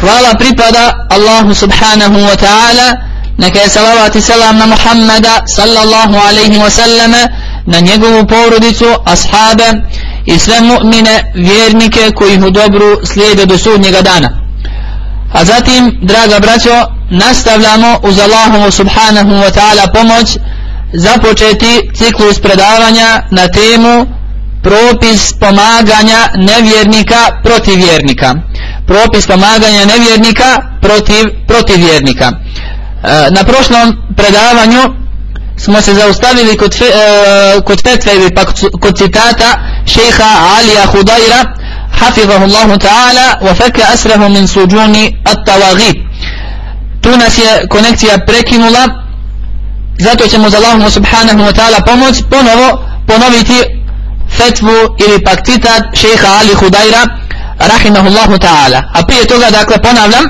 Hvala pripada Allahu subhanahu wa ta'ala. Neka je salavat i selam na Muhammada sallallahu alaihi wa sallame na njegovu porodicu, ashabe i sve mu'mine vjernike koji ih u dobru slijede do sudnjega dana. A zatim draga braćo nastavljamo uz Allahovu subhanahu wa ta'ala pomoć započeti ciklus predavanja na temu propis pomaganja nevjernika protiv vjernika propis pomaganja nevjernika protiv, protiv vjernika. E, na prošlom predavanju smo se zaustavili kod, e, kod fetve ili pa kod citata šeha Alija Hudajra hafizahullahu ta'ala wa feke asrahu min suđuni at-tawagib tu nas je konekcija prekinula zato ćemo za Allahom subhanahu wa ta'ala pomoć ponovo ponoviti fetvu ili pak citat šeha Ali Hudajra rahimahullahu ta'ala. A prije toga dakle ponavljam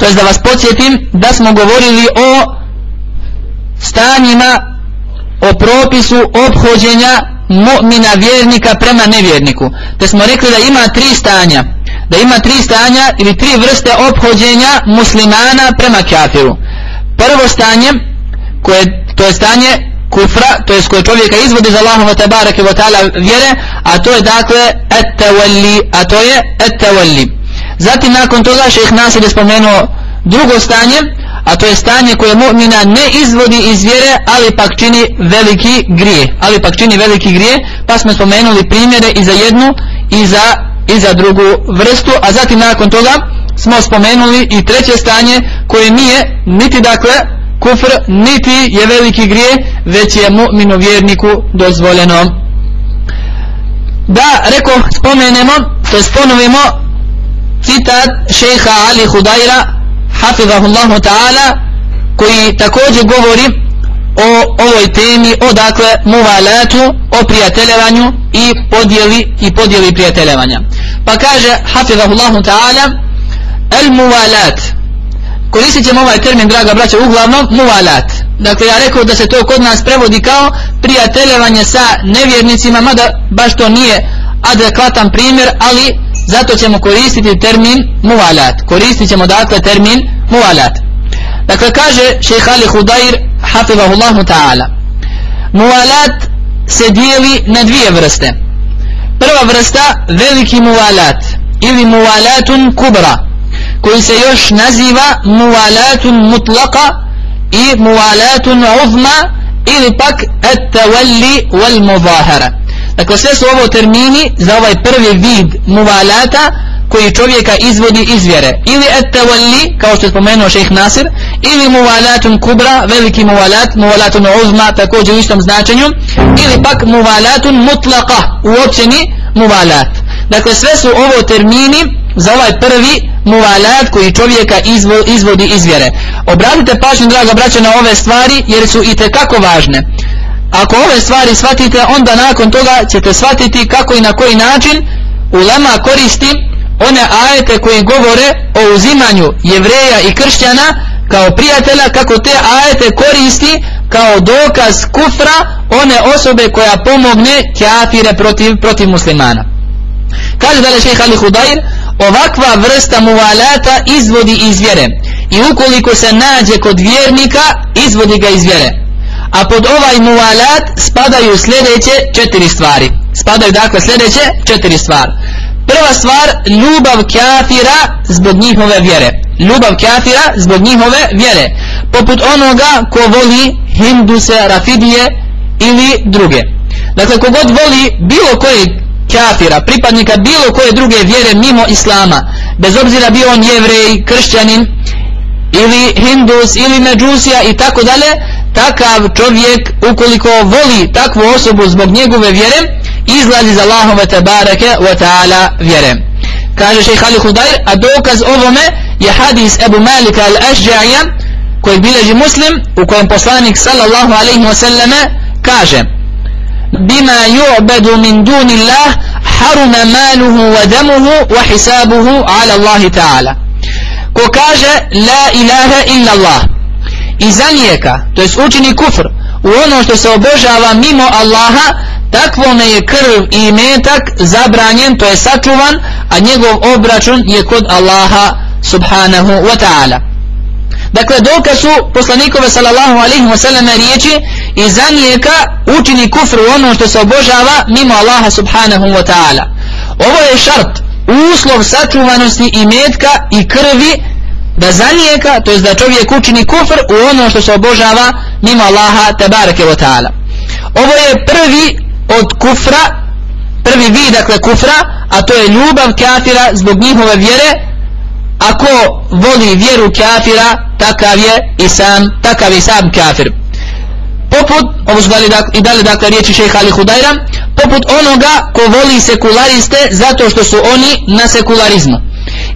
to je da vas podsjetim da smo govorili o stanjima o propisu obhođenja mu'mina vjernika prema nevjerniku. Te smo rekli da ima tri stanja. Da ima tri stanja ili tri vrste obhođenja muslimana prema kafiru. Prvo stanje koje to je stanje kufra, to je koje čovjeka izvodi za Allahom wa tabarake wa ta'ala vjere, a to je dakle et-tawalli, a to je et-tawalli. Zatim nakon toga šeheh Nasir je spomenuo drugo stanje, a to je stanje koje mu'mina ne izvodi iz vjere, ali pak čini veliki grije. Ali pak čini veliki grije, pa smo spomenuli primjere i za jednu i za, i za drugu vrstu, a zatim nakon toga smo spomenuli i treće stanje koje nije niti dakle kufr niti je veliki grije već je mu'minu vjerniku dozvoljeno. Da reko spomenemo to sponovimo citat šeha Ali Hudajra hafidahullahu ta'ala koji također govori o ovoj temi o dakle muvalatu o prijateljevanju i podjeli i podjeli prijateljevanja. Pa kaže hafidahullahu ta'ala el muvalat koristit ćemo ovaj termin draga braća uglavnom muvalat dakle ja rekao da se to kod nas prevodi kao prijateljevanje sa nevjernicima mada baš to nije adekvatan primjer ali zato ćemo koristiti termin muvalat koristit ćemo dakle termin muvalat dakle kaže šeha Ali Hudair hafidahullahu ta'ala muvalat se dijeli na dvije vrste. Prva vrsta veliki muvalat ili muvalatun kubra koji se još naziva muvalatun mutlaka i muvalatun uzma ili pak et-tawalli wal muzahara. Dakle sve su ovo termini za ovaj prvi vid muvalata koji čovjeka izvodi iz vjere. Ili et-tawalli kao što je spomenuo šejh Nasir ili muvalatun kubra veliki muvalat muvalatun uzma također u istom značenju ili pak muvalatun mutlaka uopćeni muvalat dakle sve su ovo termini za ovaj prvi muvalat koji čovjeka izvo, izvodi iz vjere. Obratite pažnju, draga braća, na ove stvari jer su i kako važne. Ako ove stvari shvatite, onda nakon toga ćete shvatiti kako i na koji način ulema koristi one ajete koji govore o uzimanju jevreja i kršćana kao prijatelja, kako te ajete koristi kao dokaz kufra one osobe koja pomogne kafire protiv, protiv muslimana. Kaže dalje šeha Ali Hudair, ovakva vrsta muvalata izvodi iz vjere i ukoliko se nađe kod vjernika, izvodi ga iz vjere. A pod ovaj muvalat spadaju sljedeće četiri stvari. Spadaju dakle sljedeće četiri stvari. Prva stvar, ljubav kafira zbog njihove vjere. Ljubav kafira zbog njihove vjere. Poput onoga ko voli hinduse, rafidije ili druge. Dakle, kogod voli bilo koje kafira, pripadnika bilo koje druge vjere mimo Islama, bez obzira bio on jevrej, kršćanin, ili hindus, ili međusija i tako dalje, takav čovjek, ukoliko voli takvu osobu zbog njegove vjere, izlazi za Allahove tabareke wa ta'ala vjere. Kaže šeha Ali Hudair, a dokaz ovome je hadis Ebu Malika al-Ashđa'ija koji bileži muslim u kojem poslanik sallallahu alaihi wa sallame kaže بما يعبد من دون الله حرم ماله ودمه وحسابه على الله تعالى كوكاجة لا إله إلا الله إذا نيكا أجني كفر وونو شتو سوبوجا ميمو الله takvome je krv i metak zabranjen, to je sačuvan, a njegov obračun je. Dakle, dokaz su poslanikove sallallahu alaihi wa riječi i zanijeka učini kufru ono što se obožava mimo Allaha subhanahu wa ta'ala. Ovo je šart, uslov sačuvanosti i metka i krvi da zanijeka, to je da čovjek učini kufr u ono što se obožava mimo Allaha tabarake wa ta'ala. Ovo je prvi od kufra prvi vid dakle kufra a to je ljubav kafira zbog njihove vjere ako voli vjeru kafira takav je i sam takav je sam kafir. Poput ovo su dali, i dali dakle riječi šeha Ali Hudajra poput onoga ko voli sekulariste zato što su oni na sekularizmu.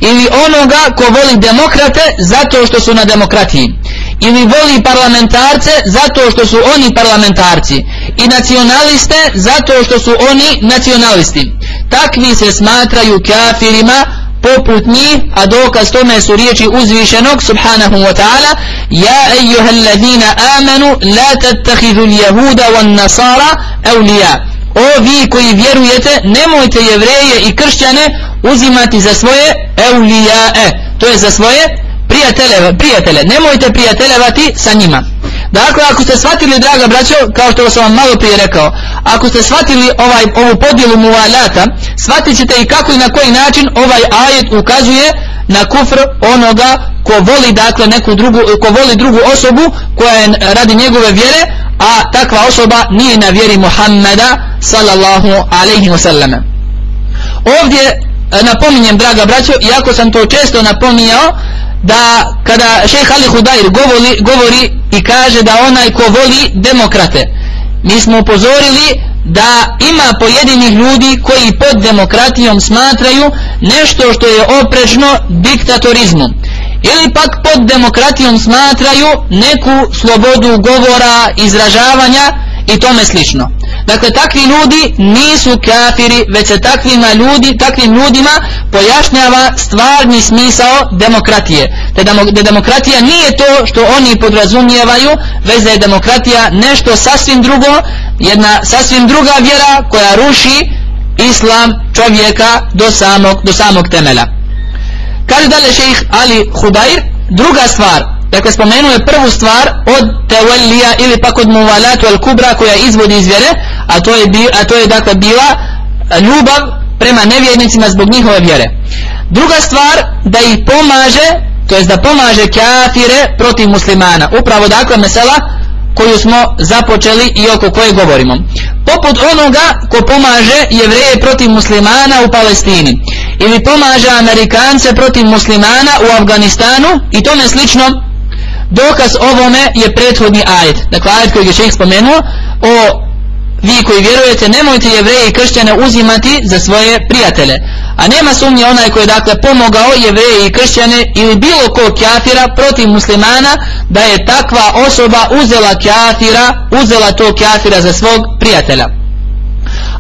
Ili onoga ko voli demokrate zato što su na demokratiji. Ili voli parlamentarce zato što su oni parlamentarci. I nacionaliste zato što su oni nacionalisti. Takvi se smatraju kafirima poput njih a dokaz tome su riječi uzvišenog subhanahu wa ta'ala ja ejuha alladina amanu la tattahidu ljehuda wan nasara evlija o vi koji vjerujete nemojte jevreje i kršćane uzimati za svoje evlijae to je za svoje prijatelje, prijatelje, nemojte prijateljevati sa njima. Dakle, ako ste shvatili, draga braćo, kao što sam vam malo prije rekao, ako ste shvatili ovaj, ovu podjelu muvalata, shvatit ćete i kako i na koji način ovaj ajet ukazuje na kufr onoga ko voli dakle neku drugu, ko voli drugu osobu koja je radi njegove vjere, a takva osoba nije na vjeri Muhammeda sallallahu alaihi wa sallam. Ovdje e, napominjem, draga braćo, iako sam to često napominjao, da kada šejh Ali Hudair govori, govori i kaže da onaj ko voli demokrate mi smo upozorili da ima pojedinih ljudi koji pod demokratijom smatraju nešto što je oprečno diktatorizmu ili pak pod demokratijom smatraju neku slobodu govora, izražavanja i tome slično. Dakle, takvi ljudi nisu kafiri, već se takvima ljudi, takvim ljudima pojašnjava stvarni smisao demokratije. Te da demokratija nije to što oni podrazumijevaju, već da je demokratija nešto sasvim drugo, jedna sasvim druga vjera koja ruši islam čovjeka do samog, do samog temelja. Kaže dalje šejih Ali Hudair, druga stvar Dakle, spomenuo je prvu stvar od tewallija ili pak od muvalatu al kubra koja izvodi iz vjere, a to je, bi, a to je dakle bila ljubav prema nevjernicima zbog njihove vjere. Druga stvar, da ih pomaže, to jest da pomaže kafire protiv muslimana. Upravo dakle mesela koju smo započeli i oko koje govorimo. Poput onoga ko pomaže jevreje protiv muslimana u Palestini ili pomaže Amerikance protiv muslimana u Afganistanu i tome slično dokaz ovome je prethodni ajet. Dakle ajet koji je šeh spomenuo o vi koji vjerujete nemojte jevreje i kršćane uzimati za svoje prijatelje. A nema sumnje onaj koji je dakle pomogao jevreje i kršćane ili bilo ko kafira protiv muslimana da je takva osoba uzela kafira uzela to kafira za svog prijatelja.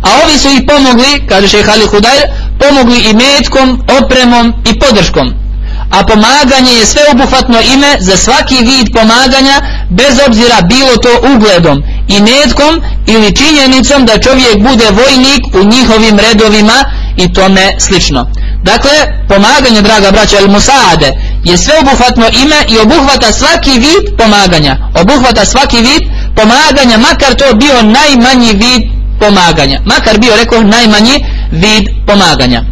A ovi su ih pomogli kaže šeh Ali Hudajr pomogli i metkom, opremom i podrškom a pomaganje je sveobuhvatno ime za svaki vid pomaganja bez obzira bilo to ugledom i netkom ili činjenicom da čovjek bude vojnik u njihovim redovima i tome slično. Dakle, pomaganje, draga braća El Musade, je sveobuhvatno ime i obuhvata svaki vid pomaganja. Obuhvata svaki vid pomaganja, makar to bio najmanji vid pomaganja. Makar bio, rekao, najmanji vid pomaganja.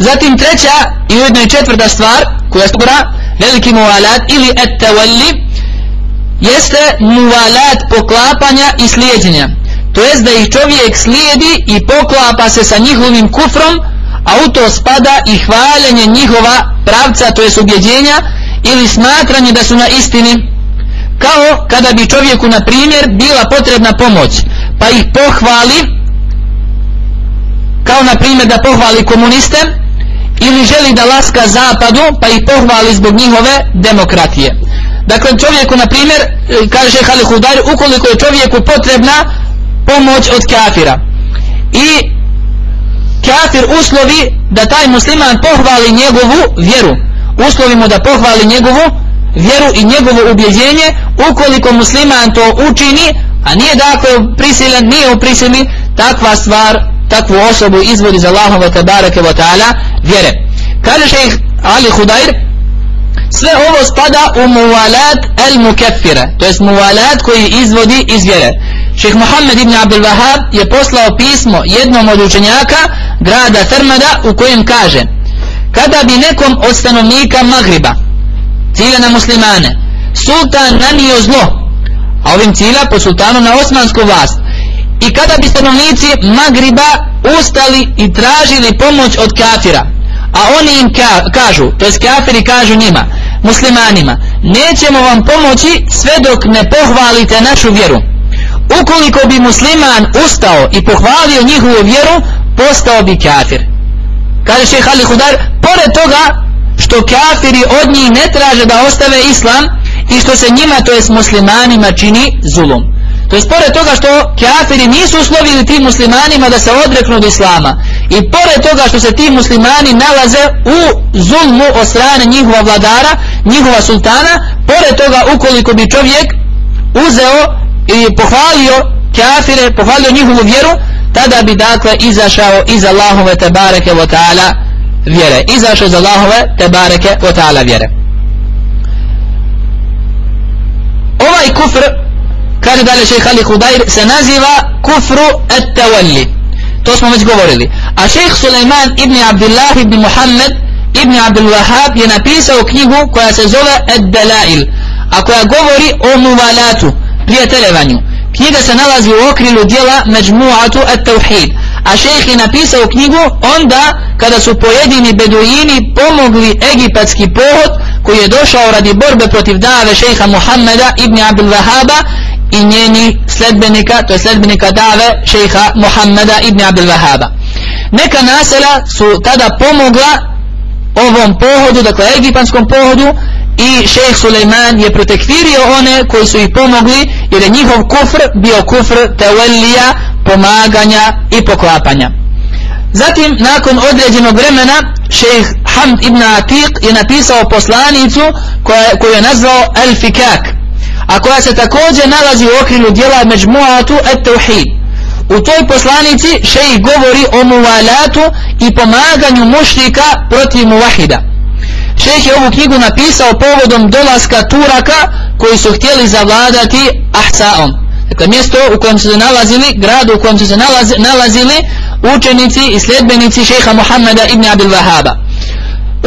Zatim treća i ujedno i četvrta stvar, koja skora veliki muvalat ili et jeste muvalat poklapanja i slijedjenja. To jest da ih čovjek slijedi i poklapa se sa njihovim kufrom, a u to spada i hvaljenje njihova pravca, to jest ubjeđenja, ili smatranje da su na istini, kao kada bi čovjeku, na primjer, bila potrebna pomoć, pa ih pohvali, kao na primjer da pohvali komuniste, ili želi da laska zapadu, pa ih pohvali zbog njihove demokratije. Dakle, čovjeku, na primjer, kaže Hali Hudar, ukoliko je čovjeku potrebna pomoć od kafira i kafir uslovi da taj musliman pohvali njegovu vjeru uslovi mu da pohvali njegovu vjeru i njegovo ubjeđenje ukoliko musliman to učini a nije dakle prisilen nije u prisili takva stvar takvu osobu izvodi za Allahove tabarake wa ta'ala vjere. Kaže šeih Ali Hudair sve ovo spada u muvalat el mukeffira to jest muvalat koji izvodi iz vjere. Šeh Muhammed ibn Abdul Wahab je poslao pismo jednom od učenjaka grada Termada u kojem kaže kada bi nekom od stanovnika Magriba cilja na muslimane sultan nanio zlo a ovim cilja po sultanu na osmansku vlast i kada bi stanovnici Magriba ustali i tražili pomoć od kafira a oni im ka kažu to jest kafiri kažu njima muslimanima nećemo vam pomoći sve dok ne pohvalite našu vjeru. Ukoliko bi musliman ustao i pohvalio njihovu vjeru postao bi kafir. Kaže šeha Ali Hudar pored toga što kafiri od njih ne traže da ostave islam i što se njima to jest muslimanima čini zulum. To jest pored toga što kafiri nisu uslovili tim muslimanima da se odreknu od islama i pored toga što se ti muslimani nalaze u zulmu od strane njihova vladara njihova sultana pored toga ukoliko bi čovjek uzeo i pohvalio kafire, pohvalio njihovu vjeru, tada bi dakle izašao iz Allahove tebareke wa ta'ala vjere. Izašao iz Allahove tebareke wa ta'ala vjere. Ovaj kufr, kaže dalje šeha Ali Hudair, se naziva kufru et tawalli. To smo već govorili. A šeha Suleiman ibn Abdullah ibn Muhammed ibn Abdul Wahab je napisao knjigu koja se zove Ed Delail, a koja govori o muvalatu, prijateljevanju. Knjiga se nalazi u okrilu dijela Međmuatu at Tauhid. A šejh je napisao knjigu onda kada su pojedini beduini pomogli egipatski pohod koji je došao radi borbe protiv dave šejha Muhammeda ibn Abdul Wahaba i njeni sledbenika, to je sledbenika dave šejha Muhammeda ibn Abdul Wahaba. Neka nasela su tada pomogla ovom pohodu, dakle egipatskom pohodu i šejh Suleiman je protekvirio one koji su ih pomogli jer je njihov kufr bio kufr tewellija, pomaganja i poklapanja. Zatim, nakon određenog vremena, šejh Hamd ibn Atiq je napisao poslanicu koju je nazvao El Fikak, a koja se također nalazi u okrilu dijela Međmuatu et Tauhid. U toj poslanici šejh govori o muvalatu i pomaganju mušrika protiv muvahida. Šejh je ovu knjigu napisao povodom dolaska Turaka koji su htjeli zavladati Ahsaom. Dakle, mjesto u kojem su se nalazili, grad u kojem su se nalazili, nalazili učenici i sljedbenici šeha Muhammeda ibn Abil Wahaba.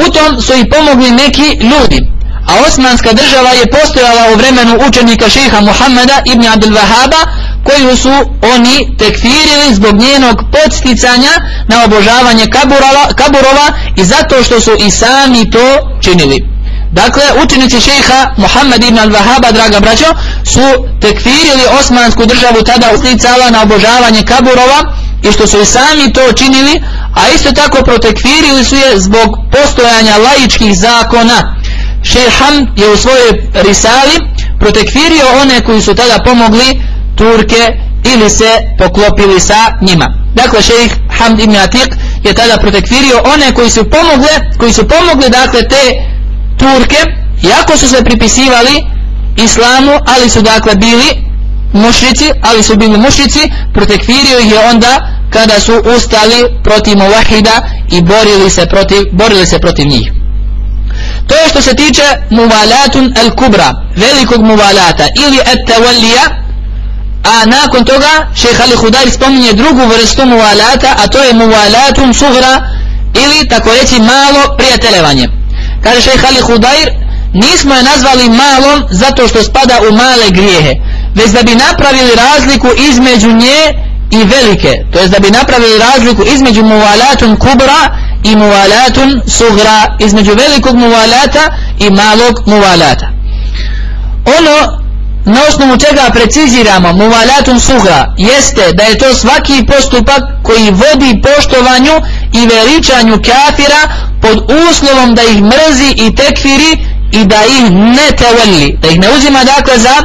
U tom su i pomogli neki ljudi. A Osmanska država je postojala u vremenu učenika šeha Muhammeda ibn Abdul Wahaba koju su oni tekfirili zbog njenog podsticanja na obožavanje kaburova, kaburova i zato što su i sami to činili. Dakle, učenici šeha Muhammed ibn al-Wahaba, draga braćo, su tekfirili osmansku državu tada usticala na obožavanje kaburova i što su i sami to činili, a isto tako protekfirili su je zbog postojanja laičkih zakona. Šeham je u svojoj risali protekfirio one koji su tada pomogli Turke ili se poklopili sa njima. Dakle, šejih Hamd ibn Atiq je tada protekvirio one koji su pomogle, koji su pomogli dakle te Turke, iako su se pripisivali islamu, ali su dakle bili mušrici, ali su bili mušrici, protekfirio ih je onda kada su ustali protiv muvahida i borili se protiv, borili se protiv njih. To je što se tiče muvalatun el kubra, velikog muvalata ili et tawallija, a nakon toga šeha Ali Hudari spominje drugu vrstu muvalata, a to je muvalatun sugra ili tako reći malo prijateljevanje. Kaže šeha Ali Hudair, nismo je nazvali malom zato što spada u male grijehe, već da bi napravili razliku između nje i velike to jest da bi napravili razliku između muvalatun kubra i muvalatun sugra između velikog muvalata i malog muvalata. Ono na osnovu čega preciziramo muvalatun sugra jeste da je to svaki postupak koji vodi poštovanju i veličanju kafira pod uslovom da ih mrzi i tekfiri i da ih ne teveli da ih ne uzima dakle za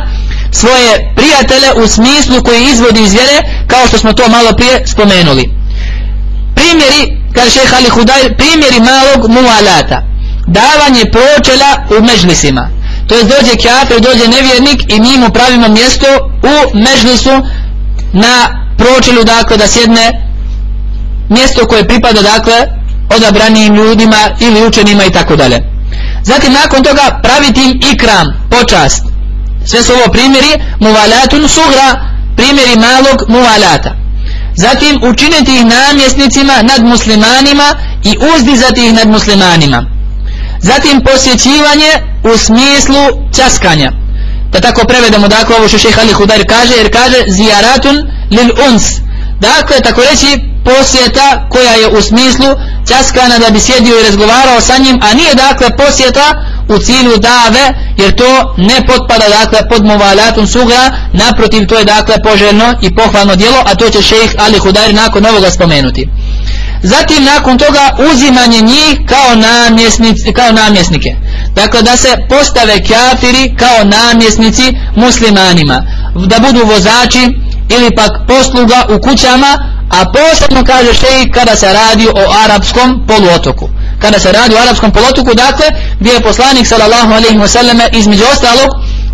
svoje prijatele u smislu koji izvodi iz vjere kao što smo to malo prije spomenuli. Primjeri kaže šeha Ali Hudaj primjeri malog mualata. Davanje pročela u mežlisima. To je dođe kjafir, dođe nevjernik i mi mu pravimo mjesto u mežlisu na pročelu dakle da sjedne mjesto koje pripada dakle odabranijim ljudima ili učenima i tako dalje. Zatim nakon toga praviti im ikram, počast. Sve su ovo primjeri muvalatun sugra primjeri malog muvalata zatim učiniti ih namjesnicima nad muslimanima i uzdizati ih nad muslimanima. Zatim posjećivanje u smislu časkanja da tako prevedemo dakle ovo što šeha Ali Hudar kaže jer kaže zijaratun lil uns. Dakle tako reći posjeta koja je u smislu časkana da bi sjedio i razgovarao sa njim a nije dakle posjeta u cilju dave jer to ne potpada dakle pod muvalatun sugra naprotiv to je dakle poželjno i pohvalno djelo a to će šejh Ali Hudari nakon ovoga spomenuti. Zatim nakon toga uzimanje njih kao, namjesnici, kao namjesnike. Dakle da se postave kafiri kao namjesnici muslimanima da budu vozači ili pak posluga u kućama a posebno kaže šejh kada se radi o arapskom poluotoku kada se radi o arapskom polotoku dakle gdje je poslanik sallallahu alaihi wasallam između ostalog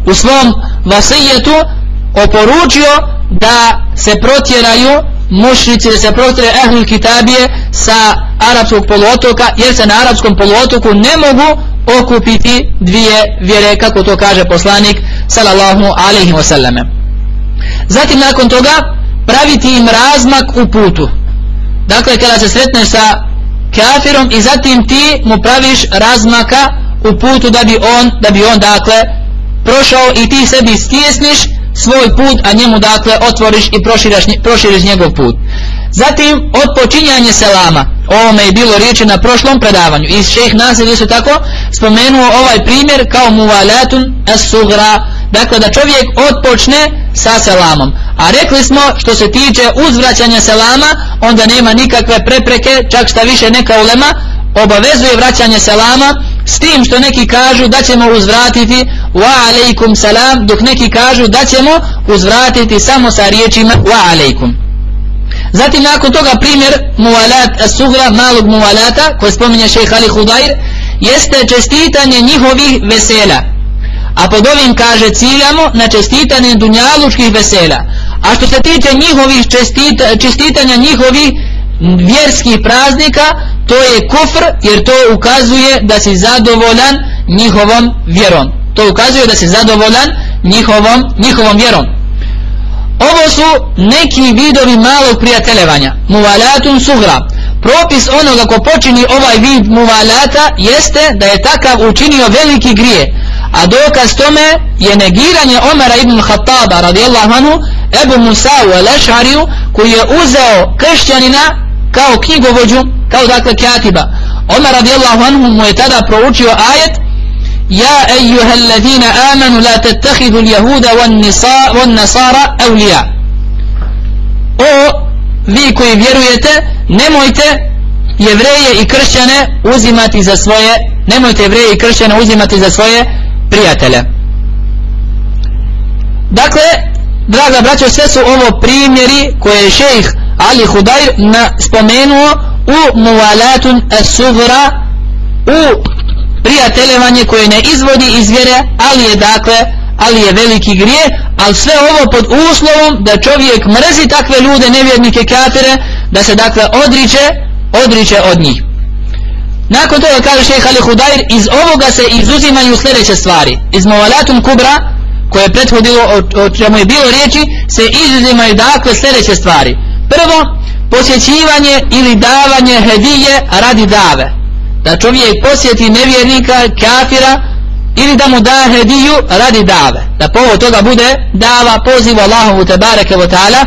u svom vasijetu oporučio da se protjeraju mušnici da se protjeraju ehlul kitabije sa arapskog poluotoka jer se na arapskom poluotoku ne mogu okupiti dvije vjere kako to kaže poslanik sallallahu alaihi wasallam zatim nakon toga praviti im razmak u putu. Dakle kada se sretne sa kafirom i zatim ti mu praviš razmaka u putu da bi on da bi on dakle prošao i ti sebi stjesniš svoj put a njemu dakle otvoriš i proširiš, proširiš njegov put. Zatim odpočinjanje selama ovome je bilo riječi na prošlom predavanju i šeh Nasir su tako spomenuo ovaj primjer kao muvalatun as-sugra dakle da čovjek odpočne sa selamom. A rekli smo što se tiče uzvraćanja selama onda nema nikakve prepreke čak šta više neka ulema obavezuje vraćanje selama s tim što neki kažu da ćemo uzvratiti wa alaikum salam dok neki kažu da ćemo uzvratiti samo sa riječima wa alaikum. Zatim nakon toga primjer muvalat as-sugra malog muvalata koji spominje šejh Ali Hudair jeste čestitanje njihovih vesela a pod ovim kaže ciljamo na čestitanje dunjalučkih vesela a što se tiče njihovih čestita, čestitanja njihovih vjerskih praznika to je kufr jer to ukazuje da si zadovoljan njihovom vjerom. To ukazuje da si zadovoljan njihovom, njihovom vjerom. Ovo su neki vidovi malog prijateljevanja. Muvalatun suhra. Propis onoga ko počini ovaj vid muvalata jeste da je takav učinio veliki grije a dokaz tome je negiranje Omara ibn Khattaba radijallahu anhu Ebu Musa'u al-Ash'ariju koji je uzeo kršćanina kao knjigovođu, kao dakle katiba. Omar radijallahu anhu mu je tada proučio ajet Ja ejuha alladhina amanu la tattakhidu al-yahuda wan-nasara awliya. O vi koji vjerujete, nemojte jevreje i kršćane uzimati za svoje, nemojte jevreje i kršćane uzimati za svoje prijatelja dakle draga braćo sve su ovo primjeri koje je šejh Ali Hudajr na, spomenuo u muvalatun as-sugra u prijateljevanje koje ne izvodi iz vjere, ali je dakle, ali je veliki grije, ali sve ovo pod uslovom da čovjek mrzi takve ljude, nevjernike, kafire, da se dakle odriče, odriče od njih. Nakon toga kaže šeha Ali Hudair, iz ovoga se izuzimaju sljedeće stvari. Iz Movalatun Kubra, koje je prethodilo o, o čemu je bilo riječi, se izuzimaju dakle sljedeće stvari. Prvo, posjećivanje ili davanje hedije radi dave. Da čovjek posjeti nevjernika, kafira, ili da mu da hediju radi dave. Da povod toga bude dava pozivu Allahovu tebareke wa ta'ala.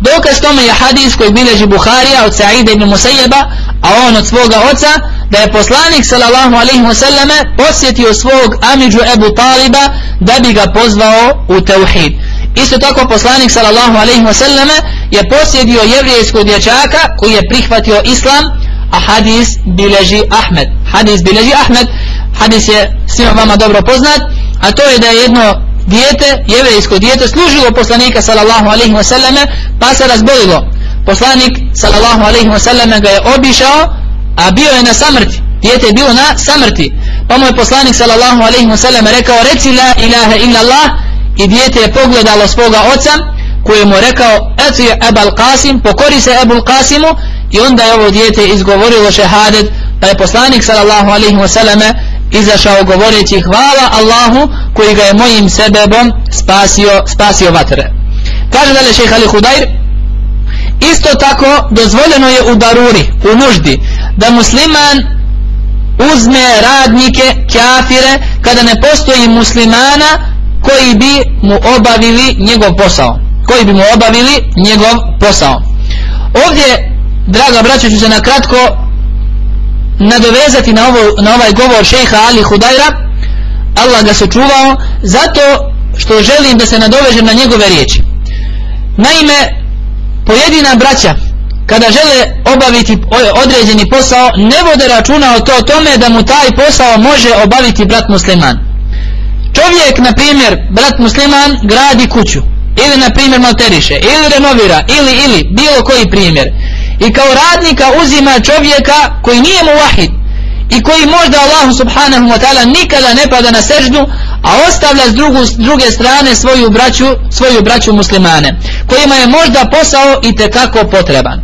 Dokaz tome je hadis koji bileži Buharija od Sa'ida ibn Musayyaba, a on od svoga oca, da je poslanik sallallahu alaihi wasallam posjetio svog amidžu Ebu Taliba da bi ga pozvao u teuhid. Isto tako poslanik sallallahu alaihi wasallam je posjedio jevrijskog dječaka koji je prihvatio islam, a hadis bileži Ahmed. Hadis bileži Ahmed, hadis je svima vama dobro poznat, a to je da je jedno dijete, jevrijsko dijete, služilo poslanika sallallahu alaihi wasallam, pa se razbolilo. Poslanik sallallahu alaihi wasallam ga je obišao, a bio je na samrti. Dijete je bilo na samrti. Pa mu je poslanik sallallahu alaihi wasallam rekao, reci la ilaha illa Allah, i dijete je pogledalo svoga oca, koji mu rekao, eto je Ebal Qasim, pokori se Ebul Qasimu, i onda je ovo dijete izgovorilo šehadet, pa je poslanik sallallahu alaihi wasallam izašao govoreći hvala Allahu koji ga je mojim sebebom spasio, spasio vatre. Kaže dalje šeha Ali Hudair, isto tako dozvoljeno je u daruri, u nuždi, da musliman uzme radnike, kafire, kada ne postoji muslimana koji bi mu obavili njegov posao. Koji bi mu obavili njegov posao. Ovdje, draga braćo, ću se na kratko nadovezati na, ovo, na ovaj govor šeha Ali Hudajra Allah ga se čuvao zato što želim da se nadovežem na njegove riječi. Naime pojedina braća kada žele obaviti određeni posao ne vode računa o to tome da mu taj posao može obaviti brat musliman. Čovjek na primjer brat musliman gradi kuću ili na primjer malteriše ili renovira ili ili bilo koji primjer i kao radnika uzima čovjeka koji nije mu wahid i koji možda Allah subhanahu wa ta'ala nikada ne pada na seždu a ostavlja s, drugu, s druge strane svoju braću, svoju braću muslimane kojima je možda posao i tekako potreban.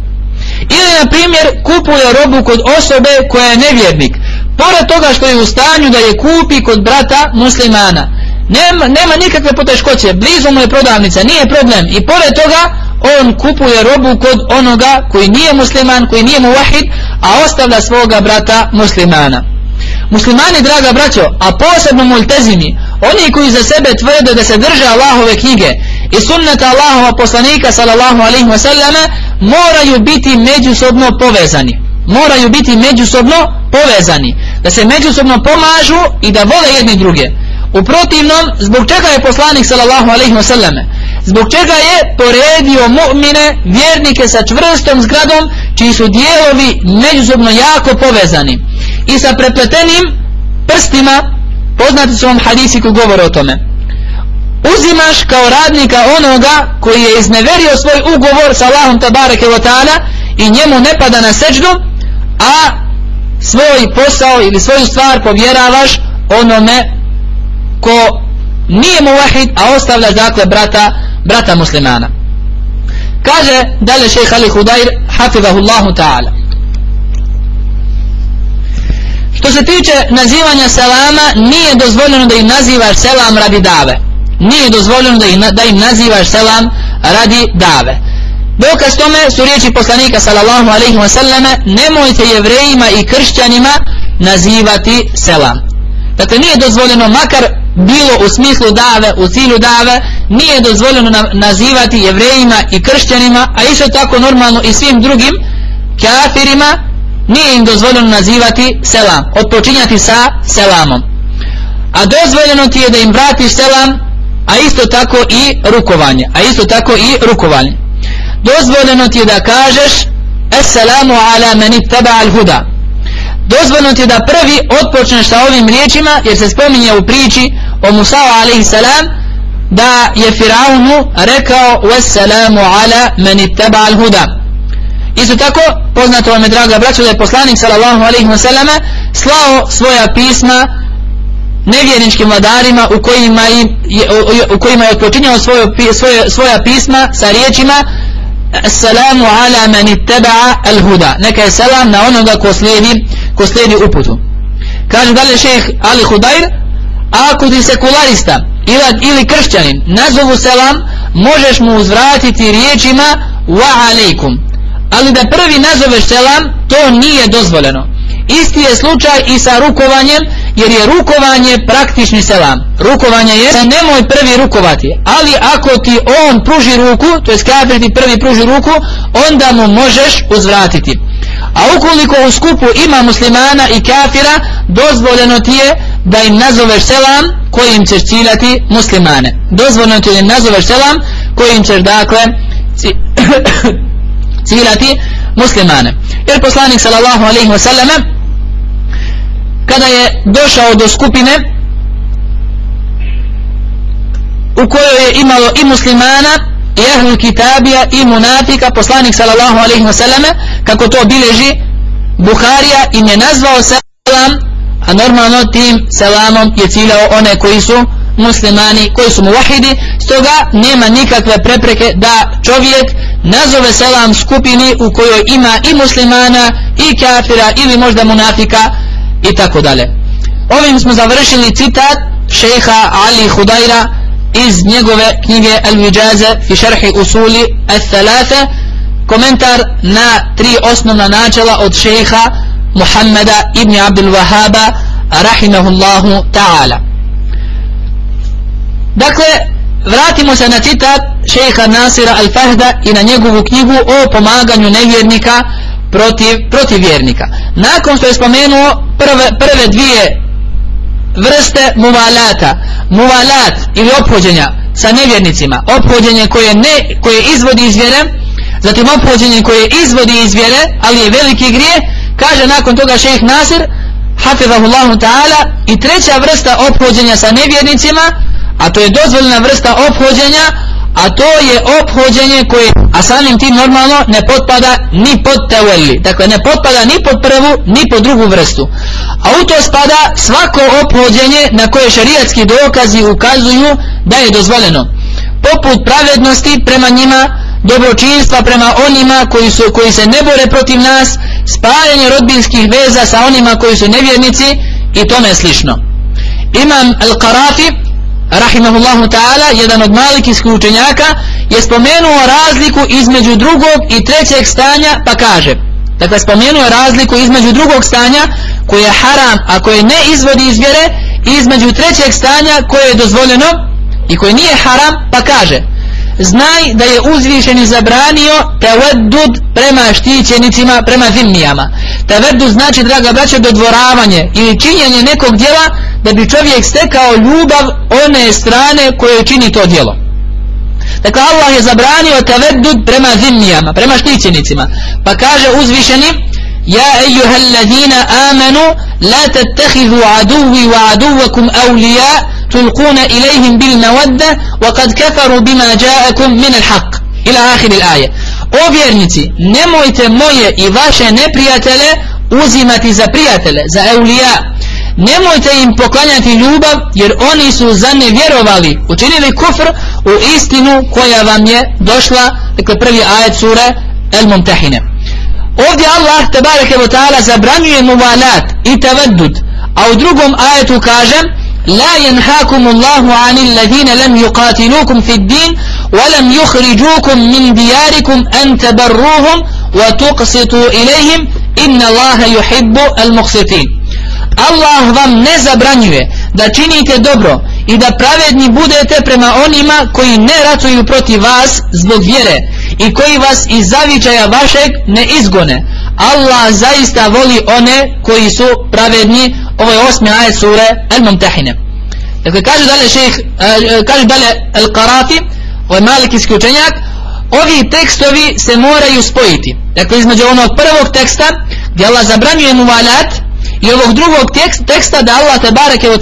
Ili na primjer kupuje robu kod osobe koja je nevjernik pored toga što je u stanju da je kupi kod brata muslimana nema, nema nikakve poteškoće blizu mu je prodavnica, nije problem i pored toga on kupuje robu kod onoga koji nije musliman, koji nije muvahid, a ostavlja svoga brata muslimana. Muslimani, draga braćo, a posebno multezimi, oni koji za sebe tvrde da se drže Allahove knjige i sunnata Allahova poslanika sallallahu alaihi wa sallama, moraju biti međusobno povezani. Moraju biti međusobno povezani. Da se međusobno pomažu i da vole jedni druge. U protivnom, zbog čega je poslanik sallallahu alaihi wa sallame, zbog čega je poredio mu'mine vjernike sa čvrstom zgradom čiji su dijelovi međusobno jako povezani? I sa prepletenim prstima poznati su vam hadisi koji govore o tome. Uzimaš kao radnika onoga koji je izneverio svoj ugovor sa Allahom tabareke wa ta'ala i njemu ne pada na seđdu a svoj posao ili svoju stvar povjeravaš onome ko nije mu vahid a ostavlja dakle brata brata muslimana. Kaže dalje šejh Ali Hudair hafidahullahu ta'ala. Što se tiče nazivanja selama nije dozvoljeno da im nazivaš selam radi dave. Nije dozvoljeno da im, da im nazivaš selam radi dave. Dokaz tome su riječi poslanika sallallahu alaihi wa sallame nemojte jevrejima i kršćanima nazivati selam. Dakle nije dozvoljeno makar bilo u smislu dave, u cilju dave, nije dozvoljeno nazivati jevrejima i kršćanima, a isto tako normalno i svim drugim kafirima, nije im dozvoljeno nazivati selam, odpočinjati sa selamom. A dozvoljeno ti je da im vratiš selam, a isto tako i rukovanje, a isto tako i rukovanje. Dozvoljeno ti je da kažeš Assalamu ala meni taba al huda dozvoljeno ti da prvi otpočneš sa ovim riječima jer se spominje u priči o Musa a.s. da je Firaunu rekao wassalamu ala meni teba al huda Isto tako, poznato vam je, draga braćo, da je poslanik sallallahu alaihi wa sallam slao svoja pisma nevjerničkim vladarima u kojima, je, u kojima je odpočinjao svoje, svoje, svoja pisma sa riječima Assalamu ala man ittaba'a al-huda. Neka je selam na onoga ko slijedi, ko slijedi uputu. Kaže dalje šejh Ali Hudair, ako ti sekularista ili, ili kršćanin nazovu selam, možeš mu uzvratiti riječima wa alaikum. Ali da prvi nazoveš selam, to nije dozvoljeno. Isti je slučaj i sa rukovanjem, jer je rukovanje praktični selam. Rukovanje je, nemoj prvi rukovati, ali ako ti on pruži ruku, to je kafir ti prvi pruži ruku, onda mu možeš uzvratiti. A ukoliko u skupu ima muslimana i kafira, dozvoljeno ti je da im nazoveš selam kojim ćeš ciljati muslimane. Dozvoljeno ti je da im nazoveš selam kojim ćeš dakle ciljati muslimane. Jer poslanik sallallahu alaihi wa sallam kada je došao do skupine u kojoj je imalo i muslimana i ahlul kitabija i munafika poslanik sallallahu alaihi wa sallam kako to bileži Buharija im je nazvao selam a normalno tim selamom je ciljao one koji su muslimani koji su muvahidi. Stoga nema nikakve prepreke da čovjek nazove selam skupini u kojoj ima i muslimana i kafira ili možda munafika i tako dalje. Ovim smo završili citat šeha Ali Hudaira iz njegove knjige Al-Vijaze fi šarhi usuli al-thalatha komentar na tri osnovna načela od šeha Muhammeda ibn Abdul Wahaba rahimahullahu ta'ala. Dakle vratimo se na citat šeha Nasira al-Fahda i na njegovu knjigu o pomaganju nevjernika protiv, protiv vjernika. Nakon što je spomenuo prve, prve dvije vrste muvalata muvalat ili ophođenja sa nevjernicima ophođenje koje, ne, koje izvodi iz vjere zatim ophođenje koje izvodi iz vjere ali je veliki grije kaže nakon toga šejh Nasir hafizahullahu ta'ala i treća vrsta ophođenja sa nevjernicima a to je dozvoljena vrsta ophođenja a to je ophođenje koje a samim tim normalno ne potpada ni pod tevelli. Dakle ne potpada ni pod prvu ni pod drugu vrstu. A u to spada svako ophođenje na koje šarijatski dokazi ukazuju da je dozvoljeno. Poput pravednosti prema njima dobročinstva prema onima koji, su, koji se ne bore protiv nas spajanje rodbinskih veza sa onima koji su nevjernici i tome slično. Imam Al-Qarafi rahimahullahu ta'ala, jedan od malikijskih učenjaka, je spomenuo razliku između drugog i trećeg stanja, pa kaže, dakle spomenuo razliku između drugog stanja, koje je haram, a koje ne izvodi iz vjere, između trećeg stanja koje je dozvoljeno i koje nije haram, pa kaže, znaj da je uzvišeni zabranio tevedud prema štićenicima, prema zimmijama. Tevedud znači, draga braća, dodvoravanje ili činjenje nekog djela da bi čovjek stekao ljubav one strane koje čini to djelo. Dakle, Allah je zabranio tevedud prema zimmijama, prema štićenicima. Pa kaže uzvišeni, Ja ejuha allazina amanu, la tattakhidu aduvi wa aduvakum awliya, tulquna ilihim bil nawadda, wa kad kafaru bima jaakum min al haq. Ila ahir il aje. O vjernici, nemojte moje i vaše neprijatele uzimati za prijatele, za eulija, nemojte im poklanjati ljubav jer oni su za ne vjerovali učinili kufr u istinu koja vam je došla dakle prvi ajet sure El Mumtahine ovdje Allah tebareke wa ta'ala zabranjuje muvalat i tavaddud a u drugom ajetu kaže لا ينهاكم الله عن الذين لم يقاتلوكم في الدين ولم يخرجوكم من دياركم أن تبروهم وتقسطوا إليهم إن الله يحب المقسطين Allah vam ne zabranjuje da činite dobro i da pravedni budete prema onima koji ne ratuju protiv vas zbog vjere i koji vas iz zavičaja vašeg ne izgone. Allah zaista voli one koji su pravedni. Ovo je osmi ajet sure Al-Mumtahine. Dakle, kaže dalje šejh, uh, kaže dalje Al-Qarafi, ovaj malikijski učenjak, ovi tekstovi se moraju spojiti. Dakle, između onog prvog teksta, gdje Allah zabranjuje muvalat, i ovog drugog teksta da Allah te bareke u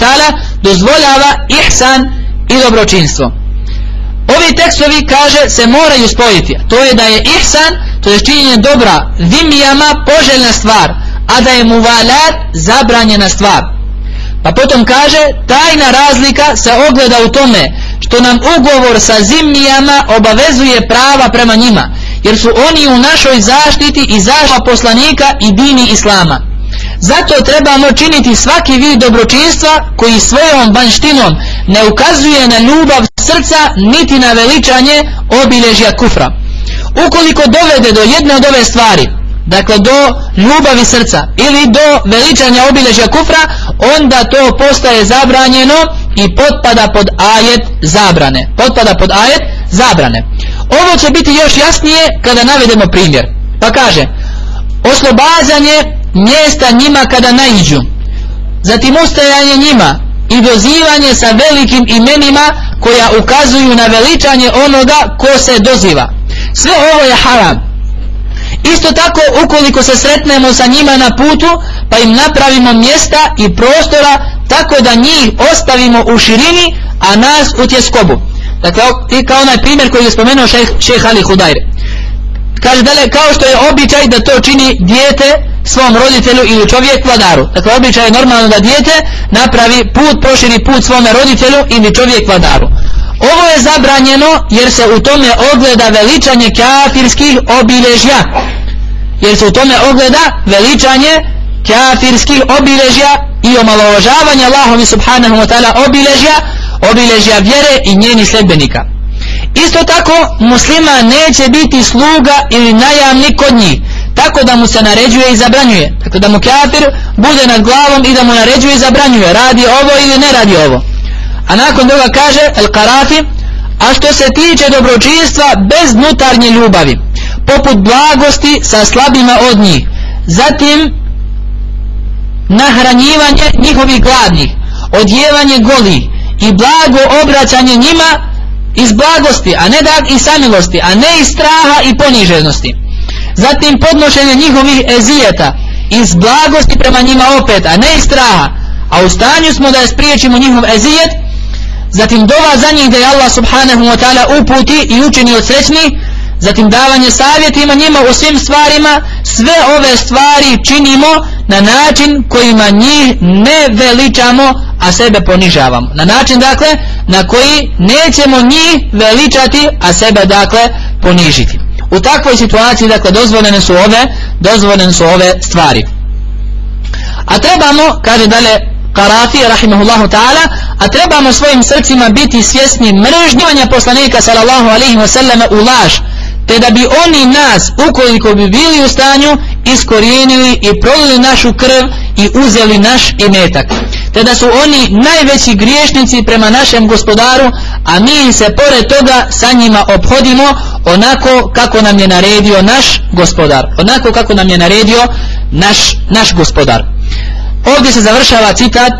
dozvoljava ihsan i dobročinstvo Ovi tekstovi, kaže, se moraju spojiti. To je da je ihsan, to je činjenje dobra vimijama poželjna stvar, a da je muvalat zabranjena stvar. Pa potom kaže, tajna razlika se ogleda u tome što nam ugovor sa zimijama obavezuje prava prema njima, jer su oni u našoj zaštiti i zaštita poslanika i dini Islama. Zato trebamo činiti svaki vid dobročinstva koji svojom banštinom ne ukazuje na ljubav srca niti na veličanje obilježja kufra. Ukoliko dovede do jedne od ove stvari, dakle do ljubavi srca ili do veličanja obilježja kufra, onda to postaje zabranjeno i potpada pod ajet zabrane. Potpada pod ajet zabrane. Ovo će biti još jasnije kada navedemo primjer. Pa kaže, oslobađanje mjesta njima kada naiđu. Zatim ustajanje njima i dozivanje sa velikim imenima koja ukazuju na veličanje onoga ko se doziva. Sve ovo je haram. Isto tako ukoliko se sretnemo sa njima na putu pa im napravimo mjesta i prostora tako da njih ostavimo u širini a nas u tjeskobu. Dakle, kao onaj primjer koji je spomenuo šeh, Ali Hudajr. Kaže dalje, kao što je običaj da to čini dijete svom roditelju ili čovjek vladaru. Dakle, običaj je normalno da dijete napravi put, proširi put svome roditelju ili čovjek vladaru. Ovo je zabranjeno jer se u tome ogleda veličanje kafirskih obilježja. Jer se u tome ogleda veličanje kafirskih obilježja i omalovažavanje Allahovi subhanahu wa ta'ala obilježja, obilježja vjere i njeni sledbenika. Isto tako muslima neće biti sluga ili najamnik kod njih, tako da mu se naređuje i zabranjuje. Tako da mu kafir bude nad glavom i da mu naređuje i zabranjuje, radi ovo ili ne radi ovo. A nakon toga kaže El Karafi, a što se tiče dobročinstva bez nutarnje ljubavi, poput blagosti sa slabima od njih, zatim nahranjivanje njihovih gladnih, odjevanje goli i blago obraćanje njima iz blagosti, a ne da i samilosti, a ne iz straha i poniženosti. Zatim podnošenje njihovih ezijeta. Iz blagosti prema njima opet, a ne iz straha, a u stanju smo da je spriječimo njihov ezijet, zatim dova za njih da je Allah subhanahu wa ta'ala uputi i učini od srećni, zatim davanje savjetima njima u svim stvarima, sve ove stvari činimo na način kojima njih ne veličamo, a sebe ponižavamo. Na način dakle na koji nećemo njih veličati, a sebe dakle ponižiti. U takvoj situaciji dakle dozvoljene su ove, dozvoljene su ove stvari. A trebamo, kaže dalje Karafi, rahimahullahu ta'ala, a trebamo svojim srcima biti svjesni mržnjivanja poslanika sallallahu alaihi wa sallam u laž, te da bi oni nas, ukoliko bi bili u stanju, iskorijenili i prolili našu krv i uzeli naš imetak. Te da su oni najveći griješnici prema našem gospodaru, a mi se pored toga sa njima obhodimo onako kako nam je naredio naš gospodar. Onako kako nam je naredio naš, naš gospodar. Ovdje se završava citat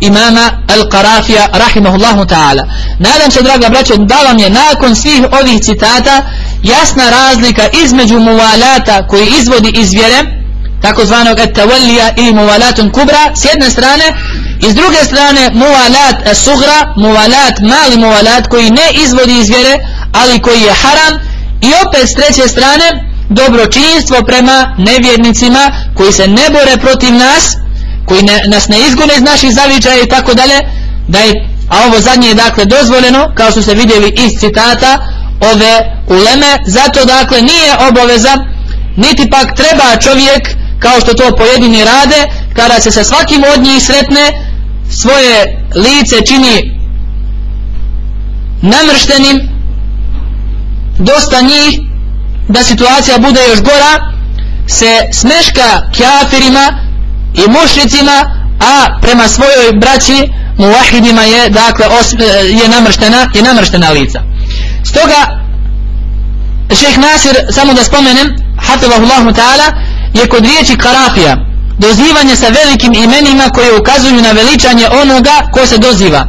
imama Al-Qarafija rahimahullahu ta'ala. Nadam se, draga braćo, da vam je nakon svih ovih citata jasna razlika između muvalata koji izvodi iz vjere, takozvanog et-tawallija ili muvalatun kubra, s jedne strane, i s druge strane muvalat sugra, muvalat, mali muvalat koji ne izvodi iz vjere, ali koji je haram, i opet s treće strane, dobročinstvo prema nevjernicima koji se ne bore protiv nas, koji ne, nas ne izgone iz naših zavičaja i tako dalje, da je, a ovo zadnje je dakle dozvoljeno, kao što se vidjeli iz citata ove uleme, zato dakle nije obaveza, niti pak treba čovjek, kao što to pojedini rade, kada se sa svakim od njih sretne, svoje lice čini namrštenim, dosta njih, da situacija bude još gora, se smeška kjafirima, i mušnicima a prema svojoj braći muvahidima je dakle os, e, je namrštena je namrštena lica. Stoga šeheh Nasir samo da spomenem hafivahullahu ta'ala je kod riječi karafija dozivanje sa velikim imenima koje ukazuju na veličanje onoga ko se doziva.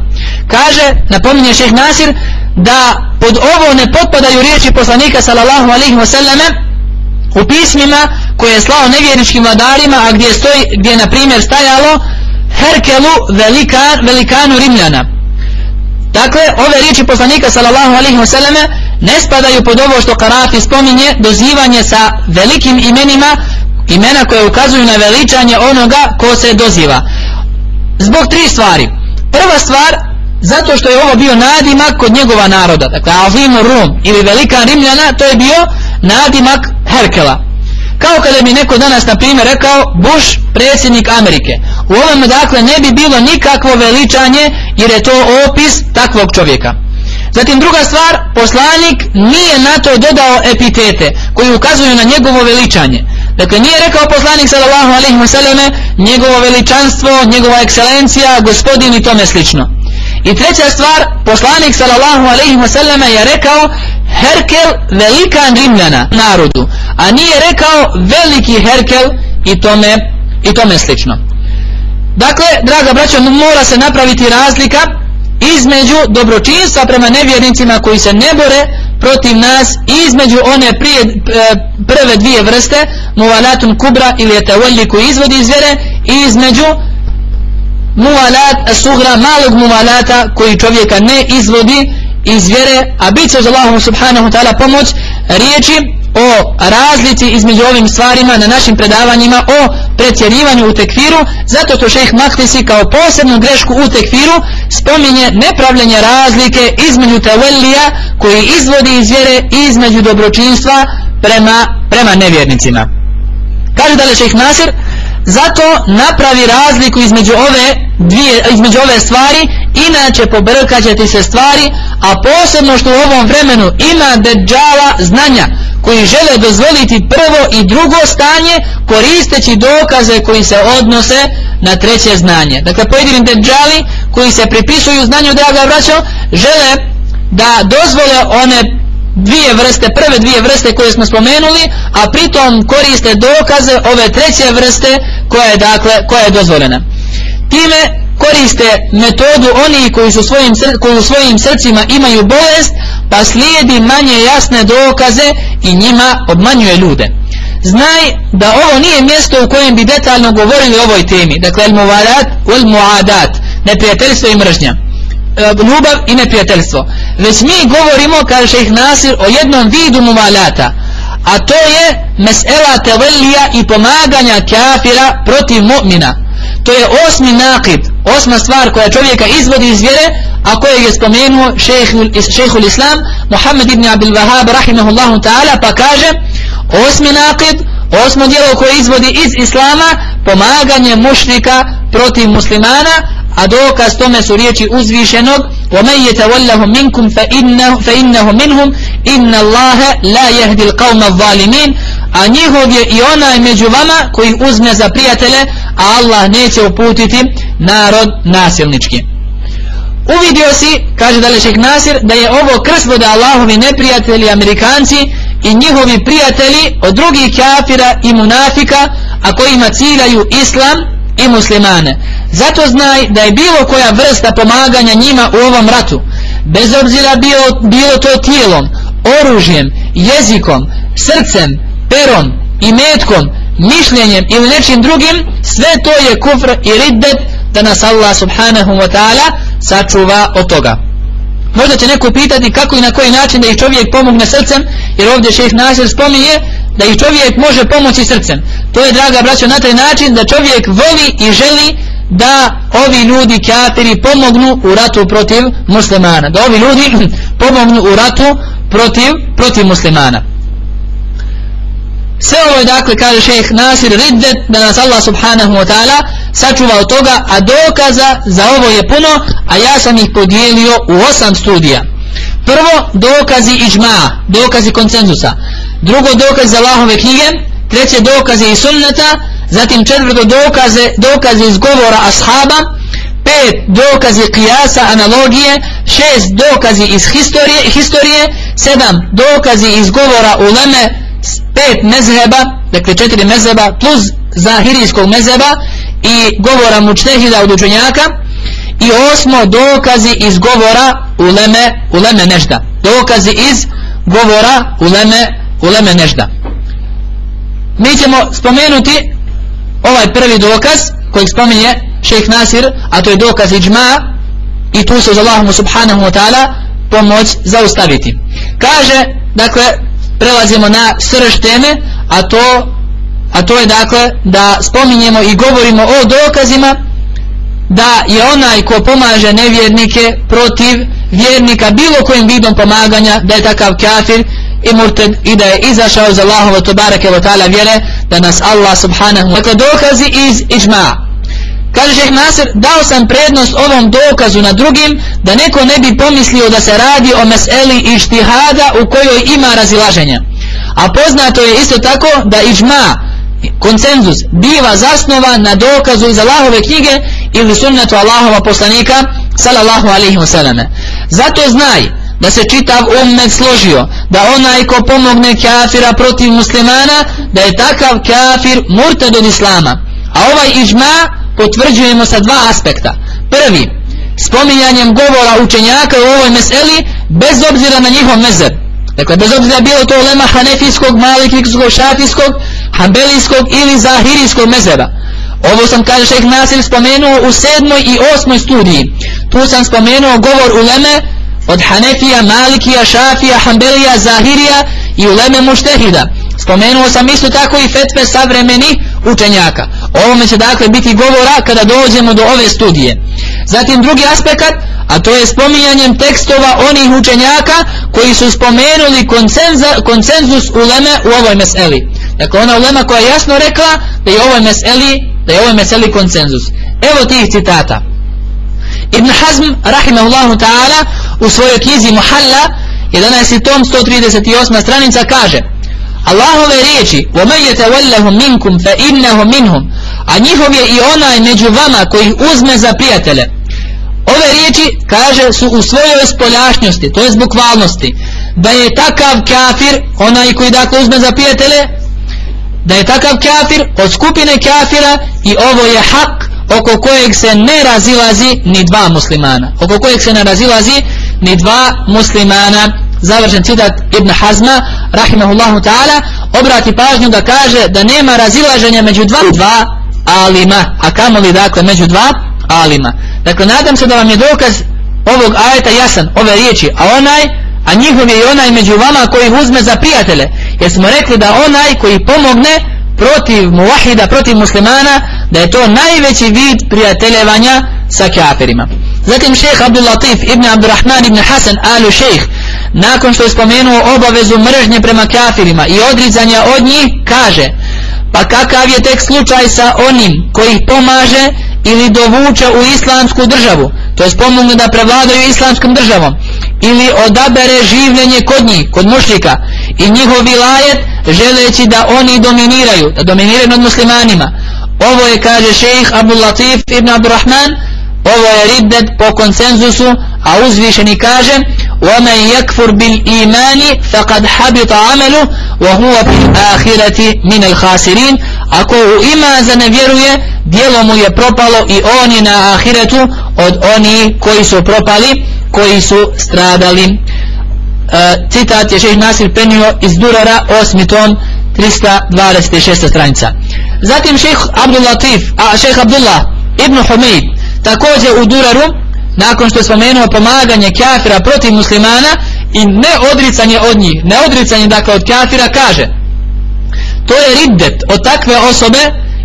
Kaže, napominje šeheh Nasir da pod ovo ne potpadaju riječi poslanika sallallahu alaihi wa sallame u pismima koje je slao nevjerničkim vladarima, a gdje, stoji, gdje je na primjer stajalo Herkelu velikan, velikanu Rimljana. Dakle, ove riječi poslanika sallallahu alaihi wa sallame ne spadaju pod ovo što Karafi spominje dozivanje sa velikim imenima imena koje ukazuju na veličanje onoga ko se doziva. Zbog tri stvari. Prva stvar zato što je ovo bio nadimak kod njegova naroda. Dakle Azim Rum ili velikan Rimljana to je bio nadimak Herkela kao kada bi neko danas na primjer rekao Bush predsjednik Amerike u ovom dakle ne bi bilo nikakvo veličanje jer je to opis takvog čovjeka Zatim druga stvar, poslanik nije na to dodao epitete koji ukazuju na njegovo veličanje. Dakle, nije rekao poslanik sallallahu alaihi wa njegovo veličanstvo, njegova ekscelencija, gospodin i tome slično. I treća stvar, poslanik sallallahu alaihi wa je rekao Herkel velikan Rimljana narodu, a nije rekao veliki Herkel i tome, i tome slično. Dakle, draga braćo, mora se napraviti razlika između dobročinstva prema nevjernicima koji se ne bore protiv nas između one prije, e, prve dvije vrste muvalatun kubra ili etawalli koji izvodi iz i između muvalat sugra malog muvalata koji čovjeka ne izvodi iz vjere a bit će za Allahom subhanahu ta'ala pomoć riječi o razlici između ovim stvarima na našim predavanjima o pretjerivanju u tekfiru. Zato to šejh Maktisi kao posebnu grešku u tekfiru spominje nepravljenje razlike između tevellija koji izvodi iz vjere između dobročinstva prema, prema nevjernicima. Kaže da li šejh Nasir zato napravi razliku između ove dvije, između ove stvari inače pobrkat se stvari a posebno što u ovom vremenu ima deđala znanja koji žele dozvoliti prvo i drugo stanje koristeći dokaze koji se odnose na treće znanje. Dakle, pojedini deđali koji se pripisuju znanju draga braćo, žele da dozvole one dvije vrste, prve dvije vrste koje smo spomenuli, a pritom koriste dokaze ove treće vrste koja je, dakle, koja je dozvoljena. Time koriste metodu oni koji su svojim, koji u svojim srcima imaju bolest, pa slijedi manje jasne dokaze i njima obmanjuje ljude. Znaj da ovo nije mjesto u kojem bi detaljno govorili o ovoj temi. Dakle, el muvalat, el muadat, neprijateljstvo i mržnja. E, ljubav i neprijateljstvo. Već mi govorimo, kaže šeheh Nasir, o jednom vidu muvalata. A to je mesela tevellija i pomaganja kafira protiv mu'mina. To je osmi nakid, osma stvar koja čovjeka izvodi iz vjere, a koje je spomenuo šehhul islam Muhammed ibn Abdul Wahab rahimahullahu ta'ala pa kaže osmi nakid osmo djelo koje izvodi iz islama pomaganje mušnika protiv muslimana a dokaz tome su riječi uzvišenog وَمَنْ يَتَوَلَّهُ مِنْكُمْ فَإِنَّهُ, فإنه مِنْهُمْ إِنَّ اللَّهَ لَا يَهْدِ الْقَوْمَ الظَّالِمِينَ a njihov je i onaj među vama koji uzme za prijatelje a Allah neće uputiti narod nasilnički uvidio si, kaže da Lešek Nasir, da je ovo krsvode Allahovi neprijatelji Amerikanci i njihovi prijatelji od drugih kafira i munafika, a kojima ciljaju islam i muslimane. Zato znaj da je bilo koja vrsta pomaganja njima u ovom ratu, bez obzira bilo, bilo to tijelom, oružjem, jezikom, srcem, perom i metkom, mišljenjem ili nečim drugim, sve to je kufr i riddet da nas Allah subhanahu wa ta'ala sačuva od toga. Možda će neko pitati kako i na koji način da ih čovjek pomogne srcem, jer ovdje šeheh Nasir spominje da ih čovjek može pomoći srcem. To je, draga braćo, na taj način da čovjek voli i želi da ovi ljudi kafiri pomognu u ratu protiv muslimana. Da ovi ljudi pomognu u ratu protiv, protiv muslimana. Sve ovo je dakle, kaže šeheh Nasir Riddet, da nas Allah subhanahu wa ta'ala sačuva od toga, a dokaza za ovo je puno, a ja sam ih podijelio u osam studija. Prvo, dokazi iđma, dokazi koncenzusa. Drugo, dokazi za Allahove knjige. Treće, dokazi iz sunneta. Zatim četvrto, dokaze, dokazi iz govora ashaba. Pet, dokazi kijasa, analogije. Šest, dokazi iz historije. historije. Sedam, dokazi iz govora uleme, pet mezheba, dakle četiri mezheba, plus zahirijskog mezheba i govora mučtehida od učenjaka i osmo dokazi iz govora uleme, uleme nežda. Dokazi iz govora uleme, uleme nežda. Mi ćemo spomenuti ovaj prvi dokaz kojeg spominje šejh Nasir, a to je dokaz iđma i tu se uz Allahom subhanahu wa ta'ala pomoć zaustaviti. Kaže, dakle, prelazimo na srž teme, a to, a to je dakle da spominjemo i govorimo o dokazima da je onaj ko pomaže nevjernike protiv vjernika bilo kojim vidom pomaganja da je takav kafir i murted i da je izašao za Allahovo to barake wa ta'ala vjere da nas Allah subhanahu dakle dokazi iz ižma. Kaže šeh Nasir dao sam prednost ovom dokazu na drugim da neko ne bi pomislio da se radi o meseli ištihada u kojoj ima razilaženja a poznato je isto tako da ižma konsenzus biva zasnovan na dokazu iz Allahove knjige ili sunnetu Allahova poslanika sallallahu alaihi wa sallam zato znaj da se čitav ummet složio da onaj ko pomogne kafira protiv muslimana da je takav kafir murtad od islama. A ovaj ižma potvrđujemo sa dva aspekta. Prvi spominjanjem govora učenjaka u ovoj meseli bez obzira na njihov mezeb dakle bez obzira bilo to lema hanefijskog, malikijskog, šafijskog hambelijskog ili zahirijskog mezeba ovo sam kaže šeh Nasir spomenuo u sedmoj i osmoj studiji. Tu sam spomenuo govor uleme od Hanefija, Malikija, Šafija, Hanbelija, Zahirija i uleme Muštehida. Spomenuo sam isto tako i fetve savremeni učenjaka. Ovome će dakle biti govora kada dođemo do ove studije. Zatim drugi aspekt a to je spominjanjem tekstova onih učenjaka koji su spomenuli konsenzus uleme u ovoj meseli. Dakle ona ulema koja je jasno rekla da je ovoj meseli da je ovoj meseli konsenzus evo tih citata. Ibn Hazm rahimahullahu ta'ala u svojoj knjizi Muhalla 11. tom 138. stranica kaže Allahove riječi وَمَنْ يَتَوَلَّهُمْ مِنْكُمْ فَإِنَّهُمْ مِنْهُمْ a njihov je i onaj među vama koji uzme za prijatelje ove riječi kaže su u svojoj spoljašnjosti to je bukvalnosti da je takav kafir onaj koji dakle uzme za prijatelje da je takav kafir od skupine kafira i ovo je hak oko kojeg se ne razilazi ni dva muslimana. Oko kojeg se ne razilazi ni dva muslimana. Završen citat Ibn Hazma rahimahullahu ta'ala obrati pažnju da kaže da nema razilaženja među dva, dva alima a kamoli dakle među dva alima. Dakle nadam se da vam je dokaz ovog ajeta jasan ove riječi a onaj a njihov je i onaj među vama koji uzme za prijatelje. Jer smo rekli da onaj koji pomogne protiv muvahida, protiv muslimana da je to najveći vid prijateljevanja sa kafirima. Zatim šeheh Abdul Latif ibn Abdurrahman ibn Hasan alu šeheh nakon što je spomenuo obavezu mržnje prema kafirima i odrizanja od njih kaže pa kakav je tek slučaj sa onim koji pomaže ili dovuče u islamsku državu to je pomogne da prevladaju islamskom državom ili odabere življenje kod njih, kod mušlika i njihov vilajet želeći da oni dominiraju, da dominiraju nad muslimanima. Ovo je kaže šejih Abdul Latif ibn Abdurrahman ovo je riddet po konsenzusu a uzvišeni kaže وَمَنْ يَكْفُرْ بِالْإِيمَانِ فَقَدْ حَبِطَ عَمَلُهُ وَهُوَ فِي الْآخِرَةِ مِنَ الْخَاسِرِينَ ako u ima za ne vjeruje dijelo mu je propalo i on je na ahiretu od oni koji su propali koji su stradali e, citat je šeht Nasir penio iz Durara 8. tom 326. stranica zatim šeht Abdul Latif a šeht Abdullah ibn Humeid također u Duraru nakon što je spomenuo pomaganje kafira protiv muslimana i ne odricanje od njih ne odricanje dakle od kafira kaže to je riddet od takve osobe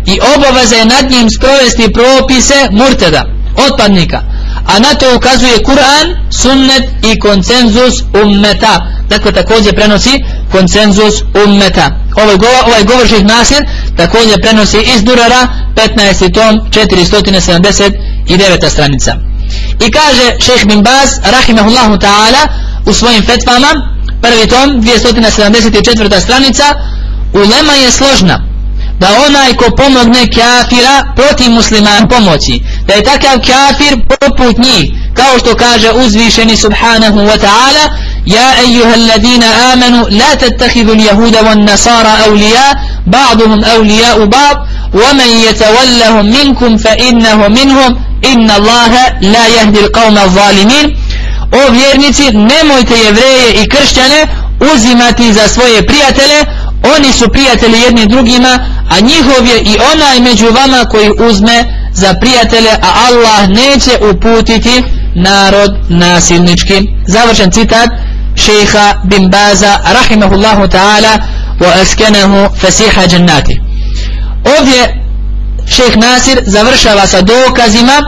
i obaveza je nad njim sprovesti propise murteda otpadnika a na to ukazuje Kur'an, sunnet i konsenzus ummeta dakle također prenosi konsenzus ummeta ovaj govor, ovaj govor Nasir također prenosi iz Durara 15. tom 479. stranica i kaže šeh bin Baz rahimahullahu ta'ala u svojim fetvama prvi tom 274. stranica ulema je složna da onaj ko pomogne kafira protiv musliman pomoći da je takav kafir poput njih kao što kaže uzvišeni subhanahu wa ta'ala alladina amanu la tattakhidu ljahuda van nasara awlija ba'duhum awlija u ba'd ومن يتولهم منكم فإنه منهم إن الله لا يهدي القوم الظالمين O vjernici, nemojte jevreje i kršćane uzimati za svoje prijatelje, oni su prijatelji jedni drugima, a njihov je i onaj među vama koji uzme za prijatelje, a Allah neće uputiti narod nasilnički završen citat šeha bin Baza rahimahullahu ta'ala wa askenehu fesiha džennati ovdje šeh Nasir završava sa dokazima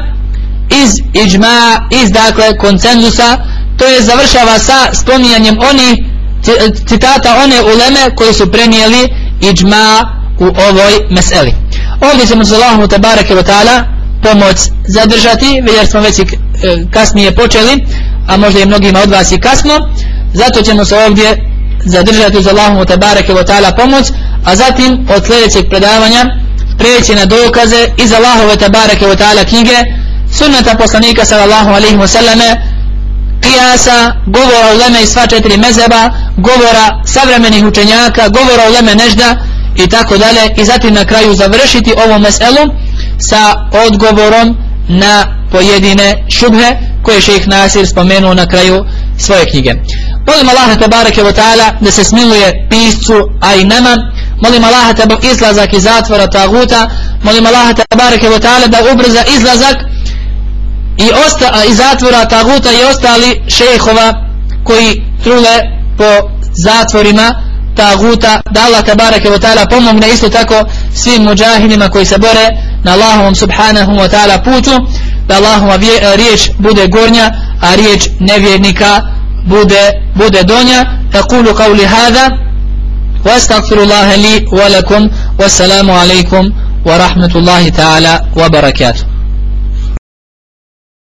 iz iđma, iz dakle koncenzusa to je završava sa spominjanjem oni citata one uleme koji su prenijeli iđma u ovoj meseli. Ovdje ćemo za Allahom tabarake wa ta'ala pomoć zadržati jer smo već e, kasnije počeli a možda i mnogima od vas i kasno. Zato ćemo se ovdje zadržati za Allahom tabarake wa ta'ala pomoć a zatim od sljedećeg predavanja preći na dokaze iz Allahove tabarake wa ta'ala knjige sunnata poslanika sallallahu alaihi wa sallame kijasa, govora o leme i sva četiri mezeba, govora savremenih učenjaka, govora o leme nežda i tako dalje i zatim na kraju završiti ovu meselu sa odgovorom na pojedine šubhe koje šejh Nasir spomenuo na kraju svoje knjige. Molim Allaha tabaraka wa ta'ala da se smiluje piscu, a i nama. Molim Allaha tabaraka izlazak iz zatvora taguta. Molim Allaha tabaraka wa ta'ala da ubrza izlazak i osta, iz zatvora taguta i ostali šejhova koji trule po zatvorima taguta. Da Allah tabaraka wa ta'ala pomogne isto tako svim muđahidima koji se bore na Allahovom subhanahu wa ta'ala putu da Allahova riječ bude gornja a riječ nevjernika bude bude donja. Aqulu qawli hadha wa astaghfirullaha li wa lakum wassalamu alaikum wa rahmatullahi ta'ala wa barakatuh